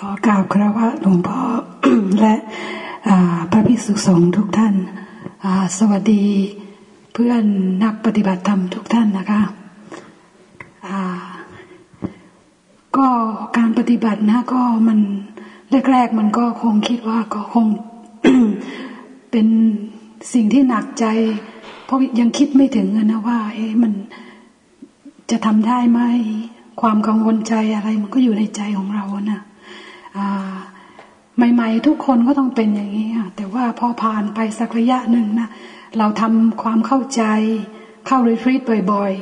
ขอกล่าวครวะหลวงพ่อและพระภิกษุสงฆ์ทุกท่าน สวัสดีเพื่อนนักปฏิบัติธรรมทุกท่านนะคะก็การปฏิบัตินะก็มันแรกๆมันก็คงคิดว่าก็คงเป็นสิ่งที่หนักใจ เพราะยังคิดไม่ถึงนะว่า เอ๊ะมันจะทำได้ไหมความกังวลใจอะไรมันก็อยู่ในใจของเรานะ ใหม่ๆทุกคนก็ต้องเป็นอย่างนี้แต่ว่าพอผ่านไปสักระยะหนึ่งนะเราทำความเข้าใจเข้ารีทรีตบ่อย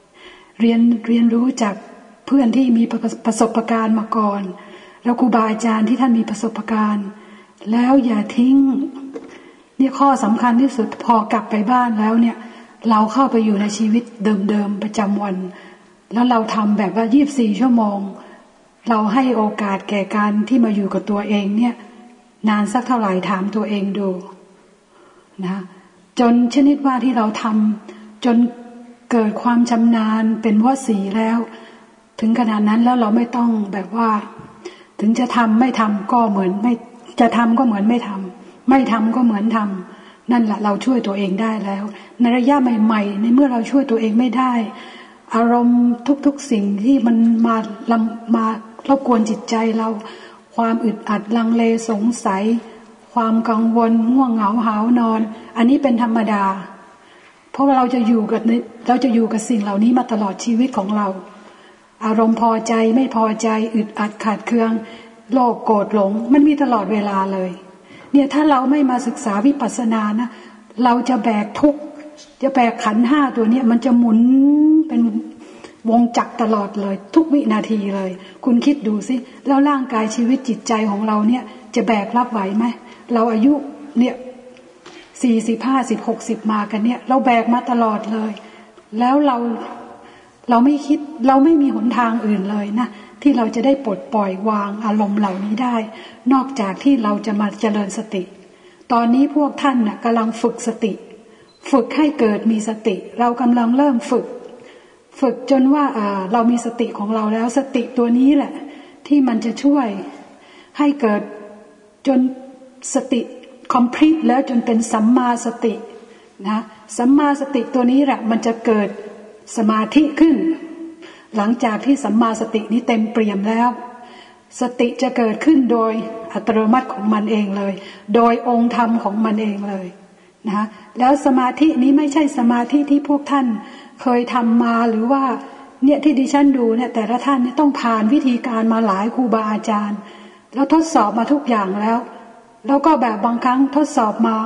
ๆ เรียนเรียนรู้จากเพื่อนที่มีประสบการณ์มาก่อน แล้วครูบาอาจารย์ที่ท่านมีประสบการณ์ แล้วอย่าทิ้งนี่ข้อสำคัญที่สุดพอกลับไปบ้านแล้วเนี่ย เราเข้าไปอยู่ในชีวิตเดิมๆประจำวัน แล้วเราทำแบบว่ายีบสี่ชั่วโมง เราให้โอกาสแก่การที่มาอยู่กับตัวเองเนี่ย นานสักเท่าไหร่ถามตัวเองดูนะจนชนิดว่าที่เราทำจนเกิดความชำนาญเป็นวสีแล้ว ถึงขนาดนั้นแล้วเราไม่ต้องแบบว่า ถึงจะทำไม่ทำก็เหมือนไม่จะทำก็เหมือนไม่ทำไม่ทำก็เหมือนทำนั่นแหละเราช่วยตัวเองได้แล้ว ในระยะใหม่ ๆ ในเมื่อเราช่วยตัวเองไม่ได้ อารมณ์ทุกๆสิ่งที่มันมาลำมา รบกวนจิตใจเรา ความอึดอัดลังเลสงสัย ความกังวลง่วงเหงาหาวนอน อันนี้เป็นธรรมดา เพราะเราจะอยู่กับเราจะอยู่กับสิ่งเหล่านี้มาตลอดชีวิตของเรา อารมณ์พอใจไม่พอใจ อึดอัดขาดเคือง โลภโกรธหลง มันมีตลอดเวลาเลย เนี่ยถ้าเราไม่มาศึกษาวิปัสสนานะเราจะแบกทุกจะแบกขันห้าตัวนี้มันจะหมุนเป็น วงจักตลอดเลย ทุกวินาทีเลย คุณคิดดูสิ แล้วร่างกายชีวิตจิตใจของเราเนี่ย จะแบกรับไหวไหม เราอายุเนี่ยสี่สิบห้าสิบหกสิบมากันเนี่ย เราแบกมาตลอดเลย แล้วเราเราไม่คิดเราไม่มีหนทางอื่นเลยนะที่เราจะได้ปลดปล่อยวางอารมณ์เหล่านี้ได้ นอกจากที่เราจะมาเจริญสติ ตอนนี้พวกท่านนะ่ะกำลังฝึกสติ ฝึกให้เกิดมีสติ เรากำลังเริ่มฝึก ฝึกจนว่าเรามีสติของเราแล้วสติตัวนี้แหละ ที่มันจะช่วยให้เกิดจนสติ complete แล้วจนเป็นสัมมาสตินะสัมมาสติตัวนี้แหละมันจะเกิดสมาธิขึ้น หลังจากที่สัมมาสตินี้เต็มเปี่ยมแล้ว สติจะเกิดขึ้นโดยอัตโนมัติของมันเองเลย โดยองค์ธรรมของมันเองเลยนะแล้วสมาธินี้ไม่ใช่สมาธิที่พวกท่าน เคยทำมาหรือว่าเนี่ยที่ดิฉันดูเนี่ยแต่ละท่านเนี่ยต้องผ่านวิธีการมาหลายครูบาอาจารย์ แล้วทดสอบมาทุกอย่างแล้ว แล้วก็แบบบางครั้งทดสอบมา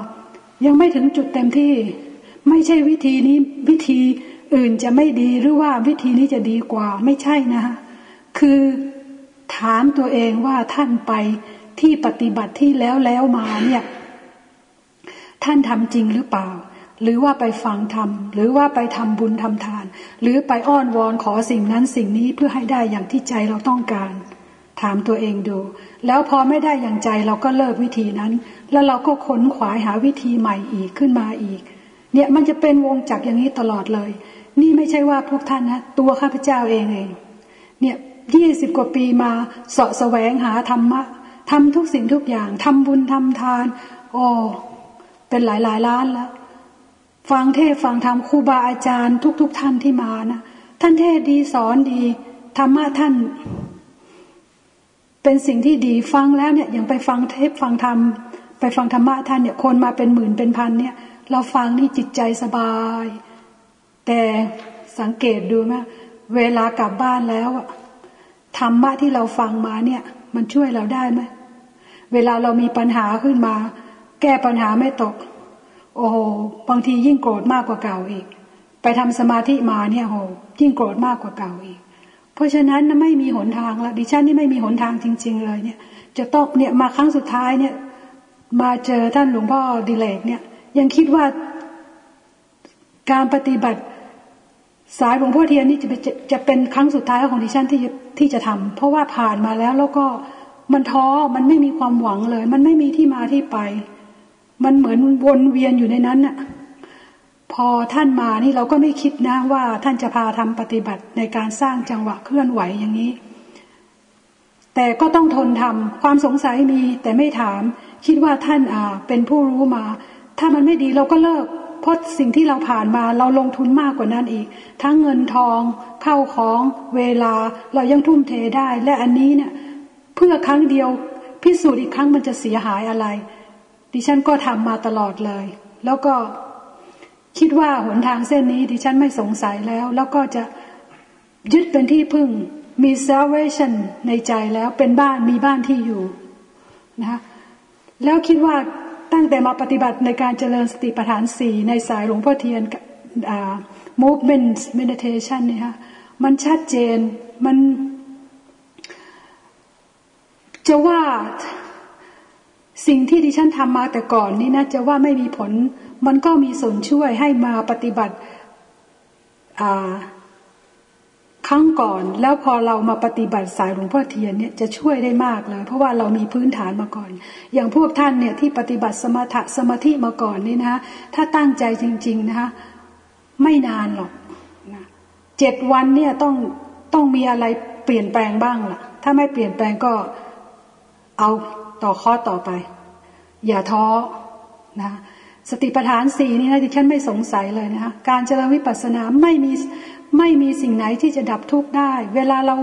ยังไม่ถึงจุดเต็มที่ ไม่ใช่วิธีนี้วิธีอื่นจะไม่ดีหรือว่าวิธีนี้จะดีกว่าไม่ใช่นะะคือถามตัวเองว่าท่านไปที่ปฏิบัติที่แล้วแล้วมาเนี่ย ท่านทำจริงหรือเปล่า หรือว่าไปฟังธรรม หรือว่าไปทำบุญทำทาน หรือไปอ้อนวอนขอสิ่งนั้นสิ่งนี้เพื่อให้ได้อย่างที่ใจเราต้องการ ถามตัวเองดู แล้วพอไม่ได้อย่างใจเราก็เลิกวิธีนั้น แล้วเราก็ค้นขวายหาวิธีใหม่อีกขึ้นมาอีก เนี่ยมันจะเป็นวงจักรอย่างนี้ตลอดเลย นี่ไม่ใช่ว่าพวกท่านนะตัวข้าพเจ้าเองเอง เนี่ยยี่สิบกว่าปีมาเสาะแสวงหาธรรมะทำทุกสิ่งทุกอย่างทำบุญทำทาน โอ้เป็นหลายหลายล้านแล้ว ฟังเทศฟังธรรมครูบาอาจารย์ทุก ๆทท่านที่มานะท่านเทศดีสอนดีธรรมะท่าน เป็นสิ่งที่ดีฟังแล้วเนี่ยอย่างไปฟังเทศฟังธรรมไปฟังธรรมะท่านเนี่ยคนมาเป็นหมื่นเป็นพันเนี่ย เราฟังนี่จิตใจสบาย แต่สังเกตดูนะเวลากลับบ้านแล้วอะธรรมะที่เราฟังมาเนี่ย มันช่วยเราได้ไหมเวลาเรามีปัญหาขึ้นมา แก้ปัญหาไม่ตก โอ้โหบางทียิ่งโกรธมากกว่าเก่าอีก ไปทำสมาธิมาเนี่ยโหยิ่งโกรธมากกว่าเก่าอีก เพราะฉะนั้นไม่มีหนทางละดิฉันนี่ไม่มีหนทางจริง ๆ เลยเนี่ย จะต้องเนี่ยมาครั้งสุดท้ายเนี่ย มาเจอท่านหลวงพ่อดิเลกเนี่ย ยังคิดว่าการปฏิบัติสายหลวงพ่อเทียนนี่จะจะเป็นครั้งสุดท้ายของดิฉันที่ที่จะทำเพราะว่าผ่านมาแล้วแล้วก็มันท้อมันไม่มีความหวังเลย มันไม่มีที่มาที่ไป มันเหมือนวนเวียนอยู่ในนั้นน่ะ พอท่านมานี่เราก็ไม่คิดนะว่าท่านจะพาทำปฏิบัติในการสร้างจังหวะเคลื่อนไหวอย่างนี้แแต่ก็ต้องทนทำความสงสัยมีแต่ไม่ถาม คิดว่าท่านอ่าเป็นผู้รู้มา ถ้ามันไม่ดีเราก็เลิกเพราะสิ่งที่เราผ่านมาเราลงทุนมากกว่านั้นอีก ทั้งเงินทองเข้าของเวลาเรายังทุ่มเทได้ และอันนี้เนี่ย เพื่อครั้งเดียวพิสูจน์อีกครั้งมันจะเสียหายอะไร ดิฉันก็ทำมาตลอดเลย แล้วก็คิดว่าหนทางเส้นนี้ดิฉันไม่สงสัยแล้ว แล้วก็จะยึดเป็นที่พึ่ง มี salvation ในใจแล้วเป็นบ้านมีบ้านที่อยู่นะแล้วคิดว่าตั้งแต่มาปฏิบัติในการเจริญสติปัฏฐานสี่ในสายหลวงพ่อเทียน movement meditation เนี่ยฮะมันชัดเจนมันจะว่า สิ่งที่ดิฉันทำมาแต่ก่อนนี่นะจะว่าไม่มีผล มันก็มีส่วนช่วยให้มาปฏิบัติครั้งก่อนแล้วพอเรามาปฏิบัติสายหลวงพ่อเทียนเนี่ยจะช่วยได้มากเลย เพราะว่าเรามีพื้นฐานมาก่อน อย่างพวกท่านเนี่ยที่ปฏิบัติสมถะสมาธิมาก่อนนี่นะถ้าตั้งใจจริง ๆนะคะไม่นานหรอกนะเจ็ดวันเนี่ยต้องต้องมีอะไรเปลี่ยนแปลงบ้างล่ะ ถ้าไม่เปลี่ยนแปลงก็เอา ต่อข้อต่อไป อย่าท้อนะสติปัฏฐานสี่นี่นะที่ฉันไม่สงสัยเลยนะคะการเจริญวิปัสสนาไม่มีไม่มีสิ่งไหนที่จะดับทุกข์ได้ เวลาเรา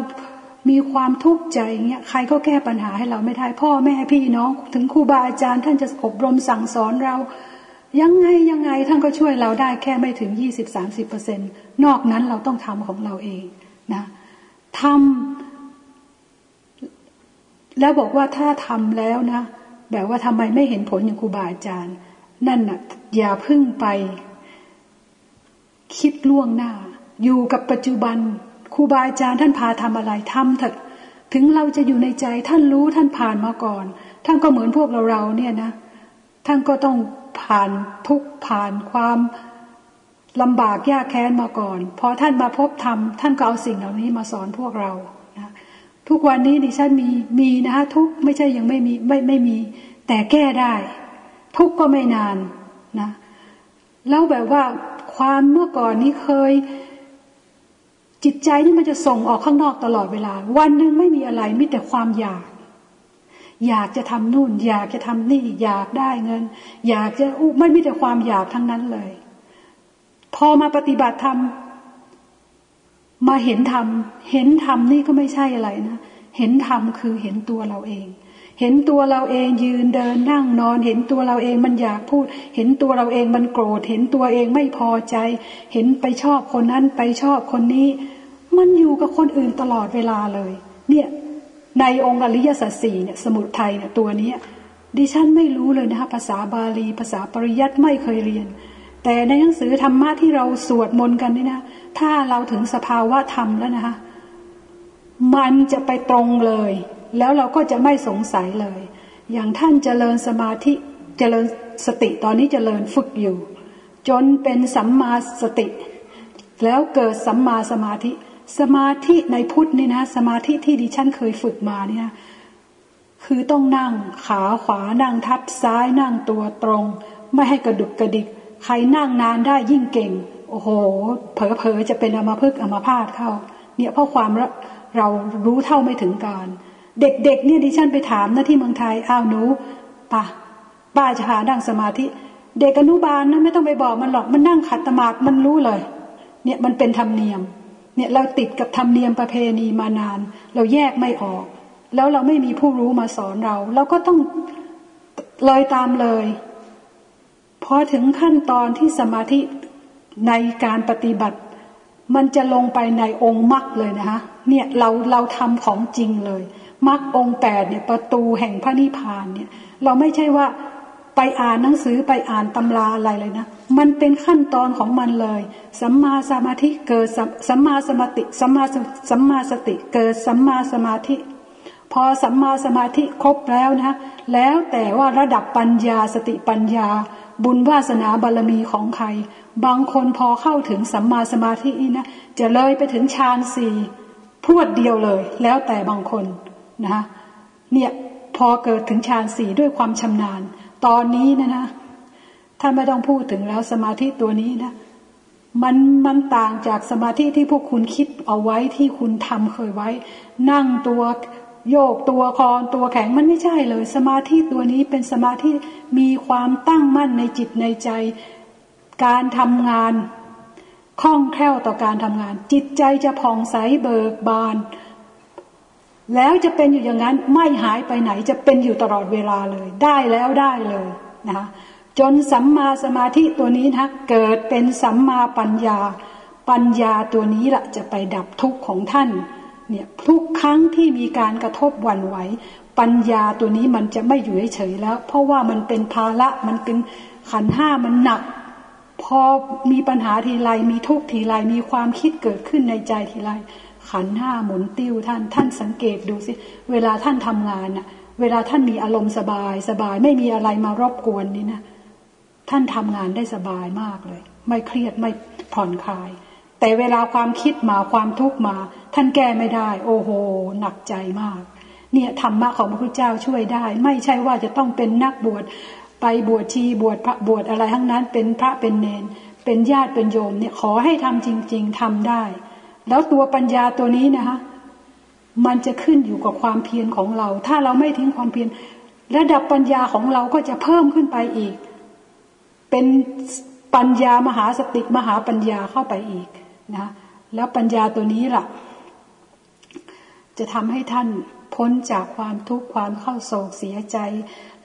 มีความทุกข์ใจเงี้ยใครก็แก้ปัญหาให้เราไม่ได้พ่อแม่พี่น้อง ถึงครูบาอาจารย์ ท่านจะอบรมสั่งสอนเรา ยังไงยังไงท่านก็ช่วยเราได้แค่ไม่ถึงยี่สิบสามสิบเปอร์เซ็นนอกนั้นเราต้องทำของเราเองนะทำ แล้วบอกว่าถ้าทำแล้วนะ แบบว่าทำไมไม่เห็นผลอย่างครูบาอาจารย์ นั่นน่ะ อย่าพึ่งไป คิดล่วงหน้า อยู่กับปัจจุบันครูบาอาจารย์ท่านพาทำอะไรทำเถอะถึงเราจะอยู่ในใจท่านรู้ท่านผ่านมาก่อน ท่านก็เหมือนพวกเราเราเนี่ยนะ ท่านก็ต้องผ่านทุกผ่านความลำบากยากแค้นมาก่อน พอท่านมาพบธรรมท่านก็เอาสิ่งเหล่านี้มาสอนพวกเรา ทุกวันนี้ดิฉันมีมีนะทุกไม่ใช่ยังไม่มีไม่ไม่มี แต่แก้ได้ ทุกก็ไม่นานนะแล้วแบบว่าความเมื่อก่อนนี้เคย จิตใจนี่มันจะส่งออกข้างนอกตลอดเวลา วันหนึ่งไม่มีอะไรมีแต่ความอยาก อยากจะทำนู่น อยากจะทำนี่ อยากได้เงิน อยากจะอู้ไม่มีแต่ความอยากทั้งนั้นเลย พอมาปฏิบัติธรรม มาเห็นธรรม เห็นธรรมนี่ก็ไม่ใช่อะไรนะ เห็นธรรมคือเห็นตัวเราเอง เห็นตัวเราเองยืนเดินนั่งนอน เห็นตัวเราเองมันอยากพูด เห็นตัวเราเองมันโกรธ เห็นตัวเองไม่พอใจ เห็นไปชอบคนนั้นไปชอบคนนี้ มันอยู่กับคนอื่นตลอดเวลาเลย เนี่ยในองค์อริยสัจสี่เนี่ยสมุทไทยเนี่ยตัวนี้ดิฉันไม่รู้เลยนะคะภาษาบาลี ภาษาปริยัติไม่เคยเรียน แต่ในหนังสือธรรมะที่เราสวดมนต์กันนี่นะ ถ้าเราถึงสภาวะธรรมแล้วนะคะ มันจะไปตรงเลย แล้วเราก็จะไม่สงสัยเลย อย่างท่านเจริญสมาธิเจริญสติตอนนี้เจริญฝึกอยู่ จนเป็นสัมมาสติ แล้วเกิดสัมมาสมาธิ สมาธิในพุทธนี่นะ สมาธิที่ดิฉันเคยฝึกมาเนี่ย คือต้องนั่งขาขวานั่งทับซ้ายนั่งตัวตรง ไม่ให้กระดุกกระดิก ใครนั่งนานได้ยิ่งเก่ง อ้โห เผลอๆจะเป็นอมาพึกอมาพาดเข้า เนี่ยเพราะความเรารู้เท่าไม่ถึงการ เด็กๆเนี่ยดิฉันไปถามนะที่เมืองไทยอ้าวหนูป่ะป้าจะหานั่งสมาธิ เด็กอนุบาลนะไม่ต้องไปบอกมันหรอกมันนั่งขัดตมาดมันรู้เลย เนี่ยมันเป็นธรรมเนียม เนี่ยเราติดกับธรรมเนียมประเพณีมานาน เราแยกไม่ออก แล้วเราไม่มีผู้รู้มาสอนเรา เราก็ต้องเลยตามเลยพอถึงขั้นตอนที่สมาธิ ในการปฏิบัติ มันจะลงไปในองค์มรรคเลยนะคะเนี่ยเราเราทำของจริงเลยมรรคองแปดเนี่ยประตูแห่งพระนิพพานเนี่ย เราไม่ใช่ว่าไปอ่านหนังสือไปอ่านตำราอะไรเลยนะ มันเป็นขั้นตอนของมันเลย สัมมาสมาธิเกิดสัมมาสมาติสัมมาสัมมาสติเกิดสัมมาสมาธิ พอสัมมาสมาธิครบแล้วนะ แล้วแต่ว่าระดับปัญญาสติปัญญา บุญวาสนาบารมีของใคร บางคนพอเข้าถึงสัมมาสมาธินะจะเลยไปถึงฌานสี่พวดเดียวเลย แล้วแต่บางคนนะเนี่ยพอเกิดถึงฌานสี่ด้วยความชำนาญ ตอนนี้นะนะท่านไม่ต้องพูดถึงแล้วสมาธิตัวนี้นะมันมันต่างจากสมาธิที่พวกคุณคิดเอาไว้ที่คุณทำเคยไว้ นั่งตัว โยกตัวคอตัวแข็งมันไม่ใช่เลย สมาธิตัวนี้เป็นสมาธิมีความตั้งมั่นในจิตในใจ การทำงานคล่องแคล่วต่อการทำงาน จิตใจจะผ่องใสเบิกบาน แล้วจะเป็นอยู่อย่างนั้นไม่หายไปไหนจะเป็นอยู่ตลอดเวลาเลย ได้แล้วได้เลยนะจนสัมมาสมาธิตัวนี้นะเกิดเป็นสัมมาปัญญา ปัญญาตัวนี้ละจะไปดับทุกข์ของท่าน เนี่ยทุกครั้งที่มีการกระทบวันไหว ปัญญาตัวนี้มันจะไม่อยู่เฉยแล้ว เพราะว่ามันเป็นภาระมันเป็นขันห้ามันหนัก พอมีปัญหาทีไรมีทุกทีไรมีความคิดเกิดขึ้นในใจทีไรขันห้าหมุนติ้วท่านท่านสังเกตดูสิ เวลาท่านทำงานน่ะ เวลาท่านมีอารมณ์สบายสบายไม่มีอะไรมารบกวนนี่นะท่านทำงานได้สบายมากเลย ไม่เครียดไม่ผ่อนคลาย แต่เวลาความคิดมาความทุกข์มา ท่านแก้ไม่ได้ โอ้โห หนักใจมาก เนี่ยธรรมะของพระพุทธเจ้าช่วยได้ ไม่ใช่ว่าจะต้องเป็นนักบวชไปบวชชีบวชพระบวชอะไรทั้งนั้น เป็นพระเป็นเนน เป็นญาติเป็นโยมเนี่ยขอให้ทำจริง ๆทำได้ แล้วตัวปัญญาตัวนี้นะคะมันจะขึ้นอยู่กับความเพียรของเรา ถ้าเราไม่ทิ้งความเพียรระดับปัญญาของเราก็จะเพิ่มขึ้นไปอีก เป็นปัญญามหาสติมหาปัญญาเข้าไปอีก นะแล้วปัญญาตัวนี้ล่ะ จะทำให้ท่านพ้นจากความทุกข์ความเข้าโศกเสียใจ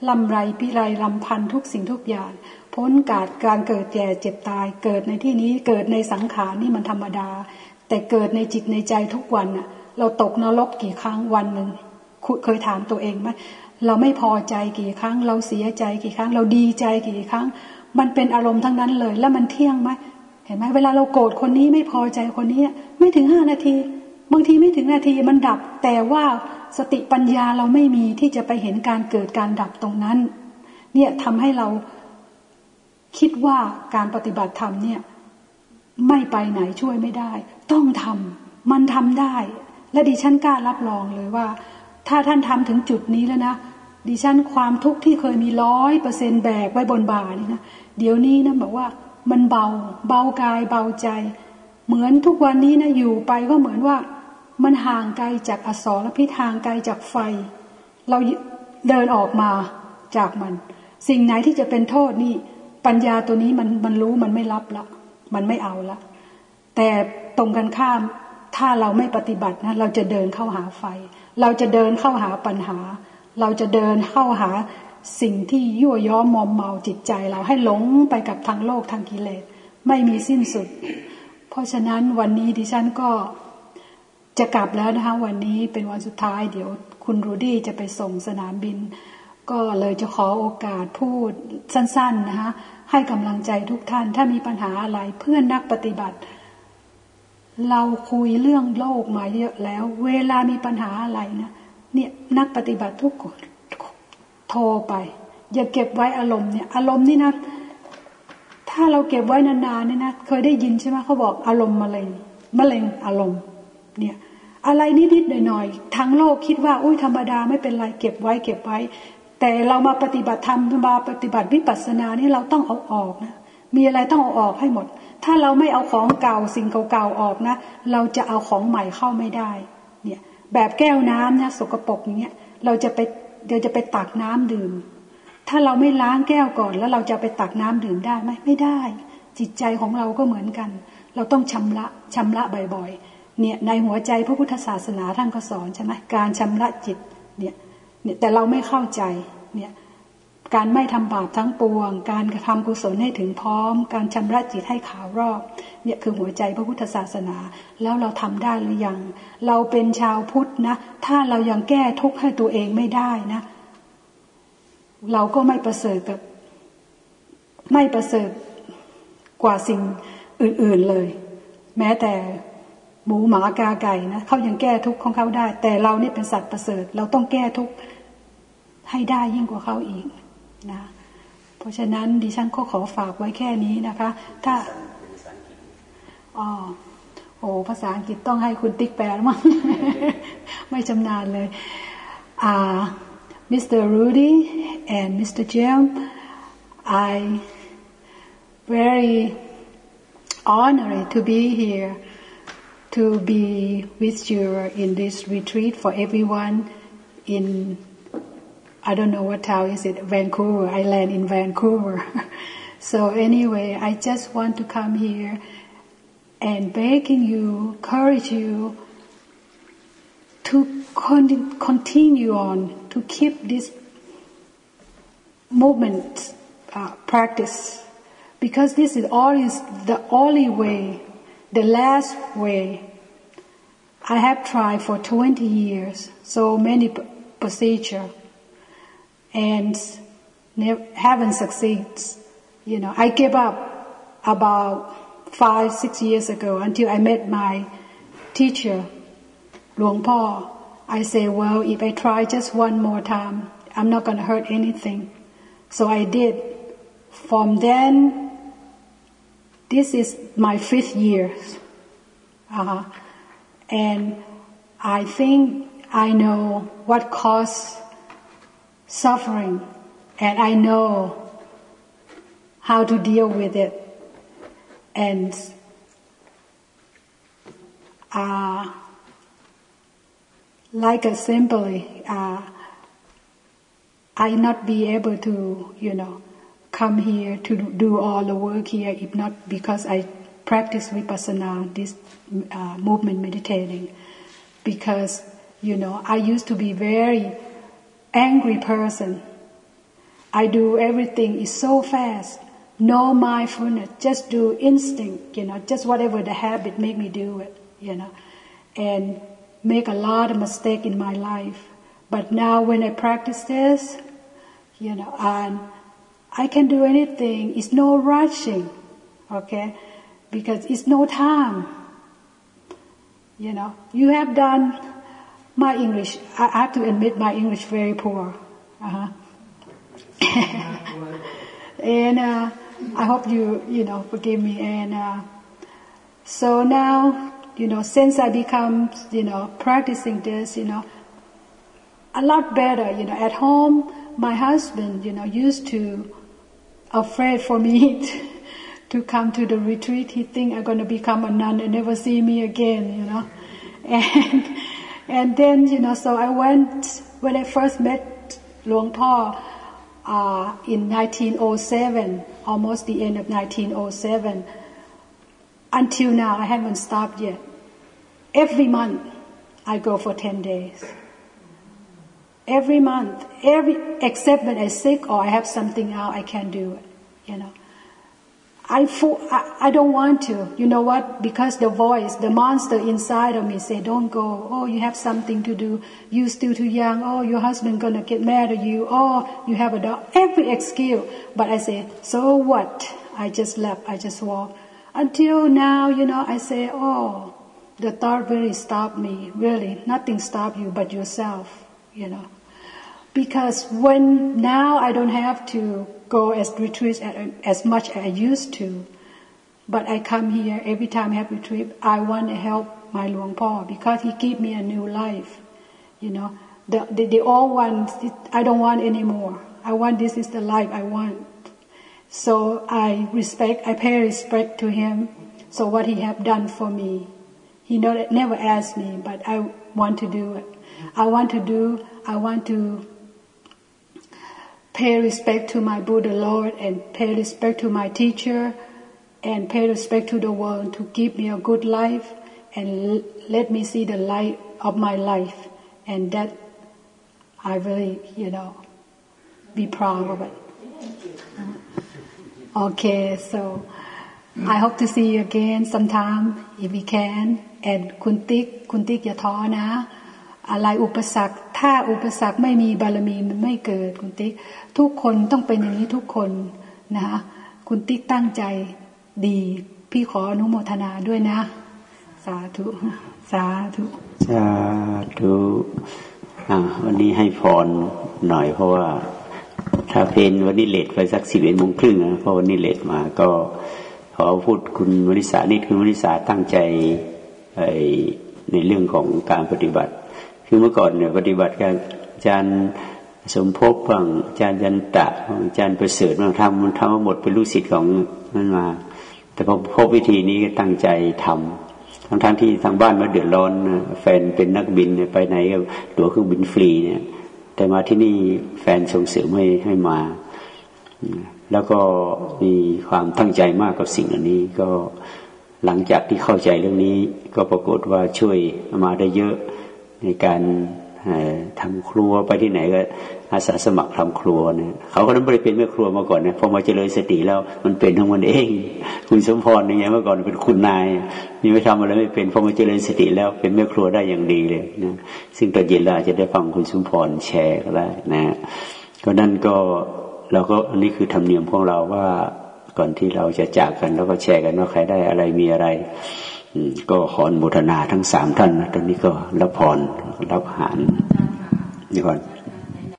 ลำไรพิไรลำพันทุกสิ่งทุกอย่าง พ้นกาดการเกิดแก่เจ็บตาย เกิดในที่นี้เกิดในสังขารนี่มันธรรมดา แต่เกิดในจิตในใจทุกวันน่ะ เราตกนรกกี่ครั้งวันหนึ่งเคยถามตัวเองไหมเราไม่พอใจกี่ครั้ง เราเสียใจกี่ครั้ง เราดีใจกี่ครั้ง มันเป็นอารมณ์ทั้งนั้นเลย แล้วมันเที่ยงไหม เห็นไหมเวลาเราโกรธคนนี้ไม่พอใจคนนี้ไม่ถึงห้านาที บางทีไม่ถึงนาทีมันดับ แต่ว่าสติปัญญาเราไม่มีที่จะไปเห็นการเกิดการดับตรงนั้น เนี่ยทำให้เราคิดว่าการปฏิบัติธรรมเนี่ย ไม่ไปไหนช่วยไม่ได้ ต้องทำมันทำได้ และดิฉันกล้ารับรองเลยว่า ถ้าท่านทำถึงจุดนี้แล้วนะดิฉันความทุกข์ที่เคยมีร้อยเปอร์เซ็นแบกไว้บนบ่านี่นะเดี๋ยวนี้นะบอกว่า มันเบา เบากายเบาใจ เหมือนทุกวันนี้นะอยู่ไปก็เหมือนว่า มันห่างไกลจากอสรพิษห่างไกลจากไฟ เราเดินออกมาจากมัน สิ่งไหนที่จะเป็นโทษนี่ ปัญญาตัวนี้มันมันรู้มันไม่รับละมันไม่เอาละแต่ตรงกันข้ามถ้าเราไม่ปฏิบัตินะเราจะเดินเข้าหาไฟ เราจะเดินเข้าหาปัญหา เราจะเดินเข้าหา สิ่งที่ยั่วย้อมมอมเมาจิตใจเราให้หลงไปกับทางโลกทางกิเลสไม่มีสิ้นสุด เพราะฉะนั้นวันนี้ดิฉันก็จะกลับแล้วนะคะวันนี้เป็นวันสุดท้าย เดี๋ยวคุณรูดี้จะไปส่งสนามบิน ก็เลยจะขอโอกาสพูดสั้น ๆนะคะให้กำลังใจทุกท่าน ถ้ามีปัญหาอะไรเพื่อนนักปฏิบัติ เราคุยเรื่องโลกมาเยอะแล้ว เวลามีปัญหาอะไรนะเนี่ยนักปฏิบัติทุกคน โทรไป อย่าเก็บไว้อารมณ์เนี่ย อารมณ์นี่นะถ้าเราเก็บไว้นานๆเนี่ยนะเคยได้ยินใช่ไหมเขาบอกอารมณ์มะเร็งมะเร็งอารมณ์ เนี่ย อะไรนิดๆหน่อยๆทั้งโลกคิดว่าอุ้ยธรรมดาไม่เป็นไรเก็บไว้เก็บไว้ แต่เรามาปฏิบัติธรรมมาปฏิบัติวิปัสสนานี่เราต้องเอาออกนะมีอะไรต้องเอาออกให้หมด ถ้าเราไม่เอาของเก่าสิ่งเก่าๆออกนะ เราจะเอาของใหม่เข้าไม่ได้ เนี่ย แบบแก้วน้ำนะสกปรกอย่างเงี้ย เราจะไป เดี๋ยวจะไปตักน้ำดื่ม ถ้าเราไม่ล้างแก้วก่อน แล้วเราจะไปตักน้ำดื่มได้ไหมไม่ได้ จิตใจของเราก็เหมือนกัน เราต้องชำระชำระบ่อยๆเนี่ยในหัวใจพระพุทธศาสนาท่านก็สอนใช่ไหมการชำระจิตเนี่ยเนี่ยแต่เราไม่เข้าใจเนี่ย การไม่ทำบาปทั้งปวง การกระทำกุศลให้ถึงพร้อม การชำระจิตให้ขาวรอบ เนี่ยคือหัวใจพระพุทธศาสนา แล้วเราทำได้หรือยัง เราเป็นชาวพุทธนะ ถ้าเรายังแก้ทุกข์ให้ตัวเองไม่ได้นะ เราก็ไม่ประเสริฐกับ ไม่ประเสริฐกว่าสิ่งอื่น ๆเลย แม้แต่หมูหมากาไก่นะเขายังแก้ทุกข์ของเขาได้ แต่เรานี่เป็นสัตว์ประเสริฐ เราต้องแก้ทุกข์ให้ได้ยิ่งกว่าเขาอีก นะเพราะฉะนั้นดิฉันก็ขอฝากไว้แค่นี้นะคะ ถ้าอ๋อโอ้ภาษาอังกฤษต้องให้คุณติ๊กแปลมั้งไม่ชำนาญเลยอ่า Mr. Rudy and Mr. Jim I very honored to be here to be with you in this retreat for everyone in I don't know what town is it Vancouver I land in Vancouver. So anyway I just want to come here and begging you encourage you to con- continue on to keep this movement uh, practice. Because this is all is the only way the last way. I have tried for 20 years, so many procedure, and never, haven't succeeded. You know, I gave up about five, six years ago until I met my teacher, Luang Po. I say, well, if I try just one more time, I'm not going to hurt anything. So I did. From then, this is my fifth year. Uh-huh. And I think I know what caused suffering and I know how to deal with it. And uh, like a simply, uh, I not be able to, you know, come here to do all the work here if not because I practice vipassana, this uh, movement meditating, because you know I used to be very angry person. I do everything is so fast, no mindfulness, just do instinct, you know, just whatever the habit make me do it, you know, and make a lot of mistake in my life. But now when I practice this, you know, and I can do anything. It's no rushing, okay? Because it's no time. You know, you have done my English. I have to admit my English very poor. Uh-huh. and uh, I hope you, you know, forgive me. And uh, so now, you know, since I become, you know, practicing this, you know, a lot better. You know, at home, my husband, you know, used to afraid for me to, to come to the retreat. He think I'm going to become a nun and never see me again, you know. And, and then, you know, so I went, when I first met Luang Po, uh, in 1907, almost the end of 1907, until now I haven't stopped yet. Every month I go for 10 days every month, every except when I'm sick or I have something out, I can't do it. You know, I, I, I don't want to. You know what? Because the voice, the monster inside of me say, "Don't go. Oh, you have something to do. You still too young. Oh, your husband gonna get mad at you. Oh, you have a dog. Every excuse. But I say, so what? I just left. I just walk. Until now, you know, I say, oh, the thought really stopped me. Really, nothing stopped you but yourself you know. Because when now I don't have to go as retreats uh, as much as I used to, but I come here every time I have retreat, I want to help my Luang Po because he gave me a new life, you know. The, the, the old one, I don't want anymore. I want this is the life I want. So I respect, I pay respect to him. So what he have done for me, he not, never asked me, but I want to do it. I want to do, I want to pay respect to my Buddha Lord and pay respect to my teacher and pay respect to the world to give me a good life and let me see the light of my life and that I really, you know, be proud of it. Okay, so I hope to see you again sometime if we can. And คุณติ๊กคุณติ๊กอย่าท้อนะ อะไรอุปสรรค ถ้าอุปสรรคไม่มีบารมีมันไม่เกิดคุณติ๊กทุกคนต้องเป็นอย่างนี้ทุกคนนะคะคุณติ๊กตั้งใจดี พี่ขออนุโมทนาด้วยนะ สาธุ สาธุ สาธุวันนี้ให้พรหน่อยเพราะว่า ถ้าเพนวันนี้เลทไปสักสิบเอ็ดโมงครึ่งนะเพราะวันนี้เลทมาก็ขอพูดคุณวริษานี่คุณวริษาตั้งใจในเรื่องของการปฏิบัติ คือเมื่อก่อนเนี่ยปฏิบัติการอาจารย์สมภพบ้างอาจารย์ยันตะอาจารย์ประเสริฐบางทำมันทำหมดเป็นลูกศิษย์ของนั่นมา แต่พอพบวิธีนี้ตั้งใจทำทั้งทั้งที่ทางบ้านมาเดือดร้อน แฟนเป็นนักบินไปไหนก็ตั๋วเครื่องบินฟรีเนี่ย แต่มาที่นี่แฟนส่งเสริมให้ให้มา แล้วก็มีความตั้งใจมากกับสิ่งอันนี้ ก็หลังจากที่เข้าใจเรื่องนี้ ก็ปรากฏว่าช่วยมาได้เยอะ ในการทำครัวไปที่ไหนก็อาสาสมัครทำครัวเนี่ยเขาก็นั้นไม่ได้เป็นแม่ครัวมาก่อนนะพอมาเจริญสติแล้วมันเป็นทั้งมันเอง คุณสมพรอย่างเงี้ยเมื่อก่อนเป็นคุณนายนี่ไม่ทำอะไรไม่เป็นพอมาเจริญสติแล้วเป็นแม่ครัวได้อย่างดีเลยนะซึ่งตอนเย็นเราจะได้ฟังคุณสมพรแชร์ก็ได้นะก็นั่นก็เราก็อันนี้คือธรรมเนียมของเราว่าก่อนที่เราจะจากกันแล้วก็แชร์กันว่าใครได้อะไรมีอะไร ก็ขอนบุทนาทั้งสามท่านนะตอนนี้ก็รับพรรับหารนี่ก่อน